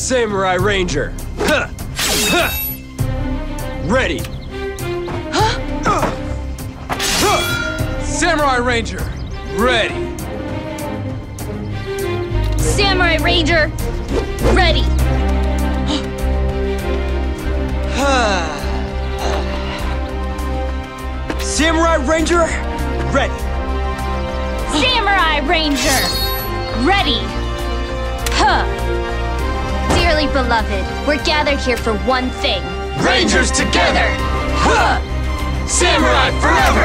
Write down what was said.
Samurai Ranger. Huh. Huh. Ready. Samurai Ranger, ready. Samurai Ranger, ready. Samurai Ranger, ready. Samurai Ranger, ready. Huh. Dearly beloved, we're gathered here for one thing. Rangers together. Huh. Samurai forever.